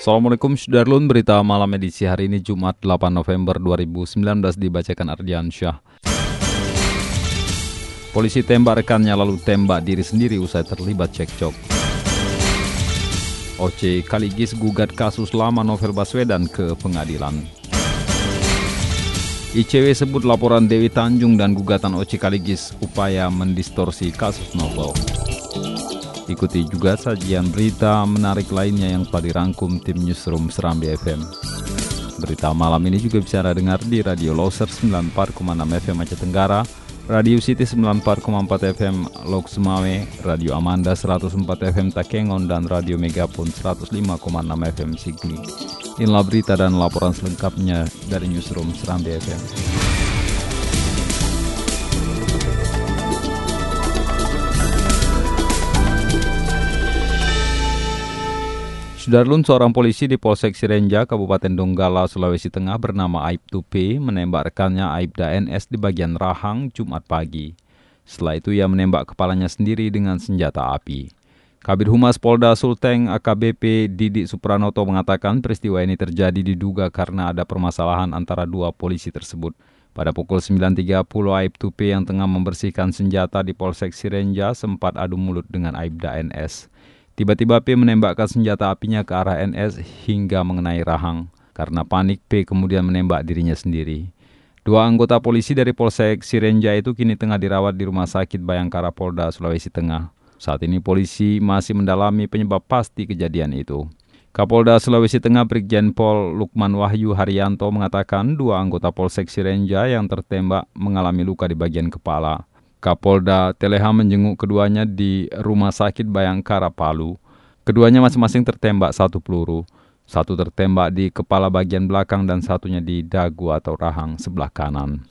Assalamualaikum Sudarlun, berita malam edisi hari ini Jumat 8 November 2019 dibacakan Ardian Syah. Polisi tembak rekannya lalu tembak diri sendiri usai terlibat cekcok. OC Kaligis gugat kasus lama Novel Baswedan ke pengadilan. ICW sebut laporan Dewi Tanjung dan gugatan OC Kaligis upaya mendistorsi kasus Novel. Ikuti juga sajian berita menarik lainnya yang telah dirangkum tim Newsroom Serambi FM. Berita malam ini juga bisa Anda dengar di Radio Loser 94,6 FM Aceh Tenggara, Radio City 94,4 FM Lok Sumawe, Radio Amanda 104 FM Takengon, dan Radio Megapun 105,6 FM Sigli. Inilah berita dan laporan selengkapnya dari Newsroom Serambi FM. Sudarlun seorang polisi di Polsek Sirenja, Kabupaten Donggala, Sulawesi Tengah bernama Aib Tupe menembak rekannya Aibda NS di bagian rahang Jumat pagi. Setelah itu ia menembak kepalanya sendiri dengan senjata api. Kabir Humas Polda Sulteng AKBP Didik Supranoto mengatakan peristiwa ini terjadi diduga karena ada permasalahan antara dua polisi tersebut. Pada pukul 9.30 Aib Tupe yang tengah membersihkan senjata di Polsek Sirenja sempat adu mulut dengan Aibda NS. Tiba-tiba P menembakkan senjata apinya ke arah NS hingga mengenai rahang. Karena panik, P kemudian menembak dirinya sendiri. Dua anggota polisi dari Polsek Sirenja itu kini tengah dirawat di Rumah Sakit Bayangkara Polda Sulawesi Tengah. Saat ini polisi masih mendalami penyebab pasti kejadian itu. Kapolda Sulawesi Tengah Brigjen Pol Lukman Wahyu Haryanto mengatakan dua anggota Polsek Sirenja yang tertembak mengalami luka di bagian kepala. Kapolda Teleha menjenguk keduanya di Rumah Sakit Bayangkara Palu. Keduanya masing-masing tertembak satu peluru. Satu tertembak di kepala bagian belakang dan satunya di dagu atau rahang sebelah kanan.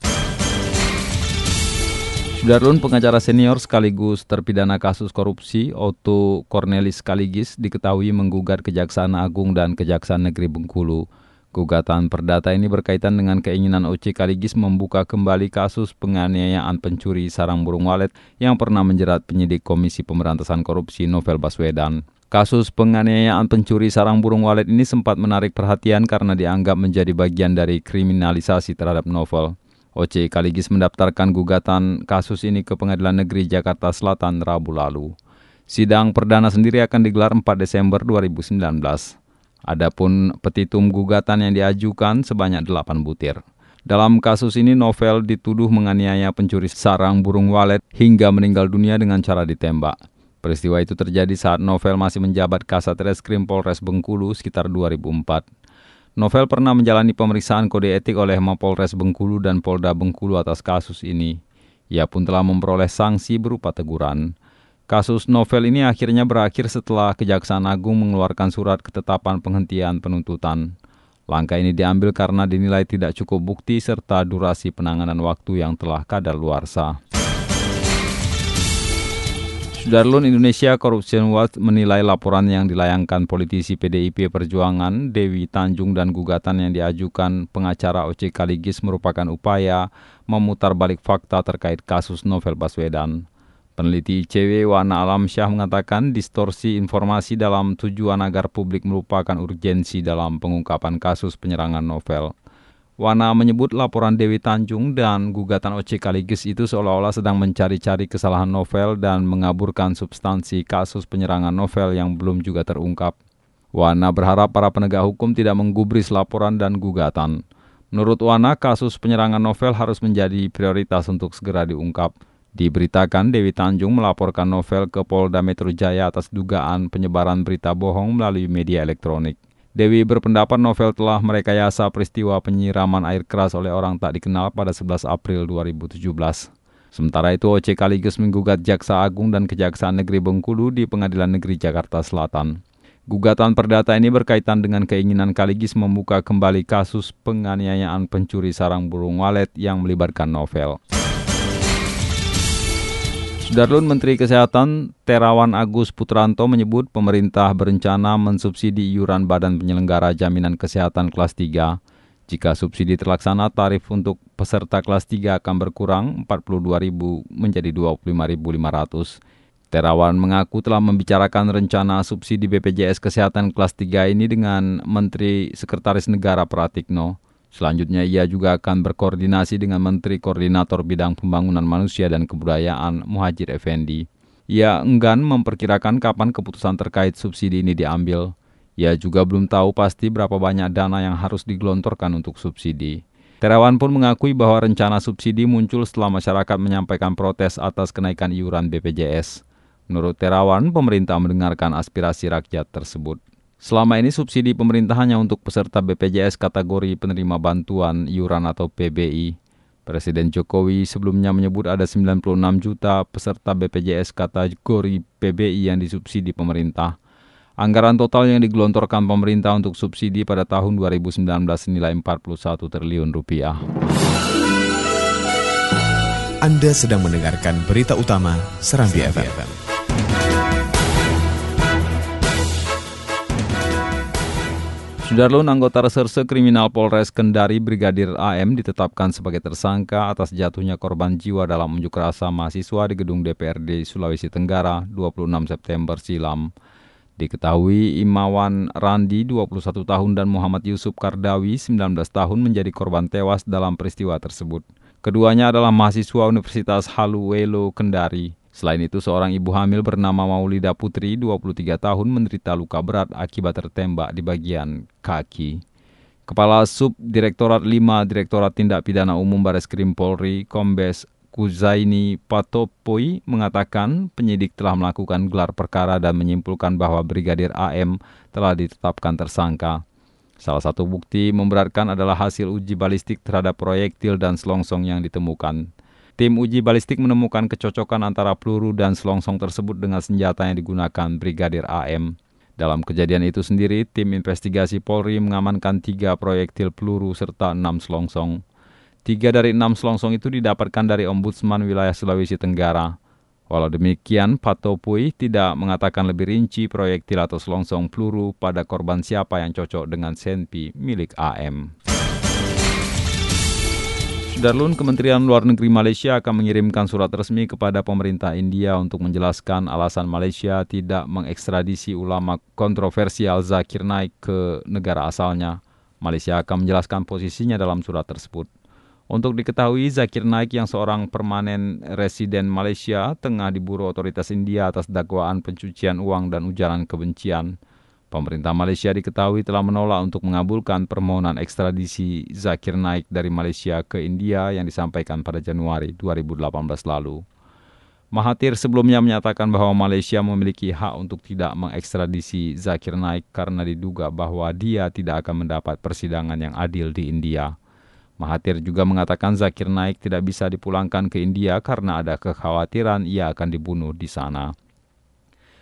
Sudarlun pengacara senior sekaligus terpidana kasus korupsi Otto Cornelis Kaligis diketahui menggugat Kejaksaan Agung dan Kejaksaan Negeri Bengkulu. Gugatan perdata ini berkaitan dengan keinginan OC Kaligis membuka kembali kasus penganiayaan pencuri sarang burung walet yang pernah menjerat penyidik Komisi Pemberantasan Korupsi Novel Baswedan. Kasus penganiayaan pencuri sarang burung walet ini sempat menarik perhatian karena dianggap menjadi bagian dari kriminalisasi terhadap Novel. OC Kaligis mendaftarkan gugatan kasus ini ke Pengadilan Negeri Jakarta Selatan Rabu lalu. Sidang perdana sendiri akan digelar 4 Desember 2019. Adapun petitum gugatan yang diajukan sebanyak 8 butir. Dalam kasus ini Novel dituduh menganiaya pencuri sarang burung walet hingga meninggal dunia dengan cara ditembak. Peristiwa itu terjadi saat Novel masih menjabat Kasat Reskrim Polres Bengkulu sekitar 2004. Novel pernah menjalani pemeriksaan kode etik oleh Mapolres Bengkulu dan Polda Bengkulu atas kasus ini. Ia pun telah memperoleh sanksi berupa teguran. Kasus novel ini akhirnya berakhir setelah Kejaksaan Agung mengeluarkan surat ketetapan penghentian penuntutan. Langkah ini diambil karena dinilai tidak cukup bukti serta durasi penanganan waktu yang telah kadar luarsa. Sudarlun Indonesia Corruption Watch menilai laporan yang dilayangkan politisi PDIP Perjuangan Dewi Tanjung dan gugatan yang diajukan pengacara OC Kaligis merupakan upaya memutar balik fakta terkait kasus Novel Baswedan. Peneliti ICW Wana Alam Syah mengatakan distorsi informasi dalam tujuan agar publik merupakan urgensi dalam pengungkapan kasus penyerangan novel. Wana menyebut laporan Dewi Tanjung dan gugatan OC Kaligis itu seolah-olah sedang mencari-cari kesalahan novel dan mengaburkan substansi kasus penyerangan novel yang belum juga terungkap. Wana berharap para penegak hukum tidak menggubris laporan dan gugatan. Menurut Wana, kasus penyerangan novel harus menjadi prioritas untuk segera diungkap. Diberitakan Dewi Tanjung melaporkan novel ke Polda Metro Jaya atas dugaan penyebaran berita bohong melalui media elektronik. Dewi berpendapat novel telah merekayasa peristiwa penyiraman air keras oleh orang tak dikenal pada 11 April 2017. Sementara itu OC Kaligus menggugat Jaksa Agung dan Kejaksaan Negeri Bengkulu di Pengadilan Negeri Jakarta Selatan. Gugatan perdata ini berkaitan dengan keinginan Kaligis membuka kembali kasus penganiayaan pencuri sarang burung walet yang melibatkan novel. Sudarlun Menteri Kesehatan Terawan Agus Putranto menyebut pemerintah berencana mensubsidi iuran Badan Penyelenggara Jaminan Kesehatan kelas 3 jika subsidi terlaksana, tarif untuk peserta kelas 3 akan berkurang 42.000 menjadi 25.500. Terawan mengaku telah membicarakan rencana subsidi BPJS Kesehatan kelas 3 ini dengan Menteri Sekretaris Negara Pratikno. Selanjutnya ia juga akan berkoordinasi dengan Menteri Koordinator Bidang Pembangunan Manusia dan Kebudayaan Muhajir Effendi. Ia enggan memperkirakan kapan keputusan terkait subsidi ini diambil. Ia juga belum tahu pasti berapa banyak dana yang harus digelontorkan untuk subsidi. Terawan pun mengakui bahwa rencana subsidi muncul setelah masyarakat menyampaikan protes atas kenaikan iuran BPJS. Menurut Terawan, pemerintah mendengarkan aspirasi rakyat tersebut. Selama ini subsidi pemerintah hanya untuk peserta BPJS kategori penerima bantuan iuran atau PBI. Presiden Jokowi sebelumnya menyebut ada 96 juta peserta BPJS kategori PBI yang disubsidi pemerintah. Anggaran total yang digelontorkan pemerintah untuk subsidi pada tahun 2019 senilai 41 triliun rupiah. Anda sedang mendengarkan berita utama Serambi FM. Sudarlun anggota reserse kriminal Polres Kendari Brigadir AM ditetapkan sebagai tersangka atas jatuhnya korban jiwa dalam unjuk rasa mahasiswa di gedung DPRD Sulawesi Tenggara 26 September silam. Diketahui Imawan Randi 21 tahun dan Muhammad Yusuf Kardawi 19 tahun menjadi korban tewas dalam peristiwa tersebut. Keduanya adalah mahasiswa Universitas Haluwelo Kendari. Selain itu, seorang ibu hamil bernama Maulida Putri, 23 tahun, menderita luka berat akibat tertembak di bagian kaki. Kepala Sub Direktorat 5 Direktorat Tindak Pidana Umum Baris Krim Polri, Kombes Kuzaini Patopoi mengatakan penyidik telah melakukan gelar perkara dan menyimpulkan bahwa Brigadir AM telah ditetapkan tersangka. Salah satu bukti memberatkan adalah hasil uji balistik terhadap proyektil dan selongsong yang ditemukan. Tim uji balistik menemukan kecocokan antara peluru dan selongsong tersebut dengan senjata yang digunakan Brigadir AM. Dalam kejadian itu sendiri, tim investigasi Polri mengamankan tiga proyektil peluru serta enam selongsong. Tiga dari enam selongsong itu didapatkan dari Ombudsman wilayah Sulawesi Tenggara. Walau demikian, Patopui tidak mengatakan lebih rinci proyektil atau selongsong peluru pada korban siapa yang cocok dengan senpi milik AM. Darlun, Kementerian Luar Negeri Malaysia akan mengirimkan surat resmi kepada pemerintah India untuk menjelaskan alasan Malaysia tidak mengekstradisi ulama kontroversial Zakir Naik ke negara asalnya. Malaysia akan menjelaskan posisinya dalam surat tersebut. Untuk diketahui, Zakir Naik yang seorang permanen residen Malaysia tengah diburu otoritas India atas dakwaan pencucian uang dan ujaran kebencian. Pemerintah Malaysia diketahui telah menolak untuk mengabulkan permohonan ekstradisi Zakir Naik dari Malaysia ke India yang disampaikan pada Januari 2018 lalu. Mahathir sebelumnya menyatakan bahwa Malaysia memiliki hak untuk tidak mengekstradisi Zakir Naik karena diduga bahwa dia tidak akan mendapat persidangan yang adil di India. Mahathir juga mengatakan Zakir Naik tidak bisa dipulangkan ke India karena ada kekhawatiran ia akan dibunuh di sana.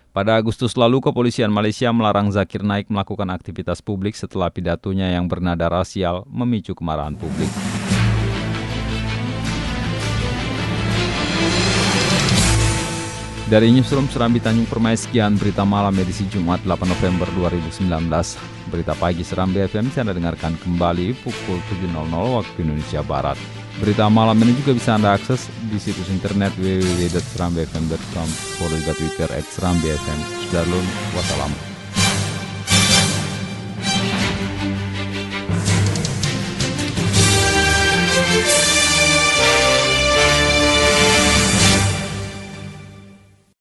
Pada Agustus lalu, kepolisian Malaysia melarang Zakir Naik melakukan aktivitas publik setelah pidatonya yang bernada rasial memicu kemarahan publik. Dari Newsroom Serambi Tanjung Permai, sekian berita malam edisi Jumat 8 November 2019. Berita pagi Serambi FM bisa Anda dengarkan kembali pukul 7.00 waktu Indonesia Barat. Berita malam ini juga bisa Anda akses di situs internet www.serambifm.com, follow juga Twitter at Serambi FM. Sudah wassalamu.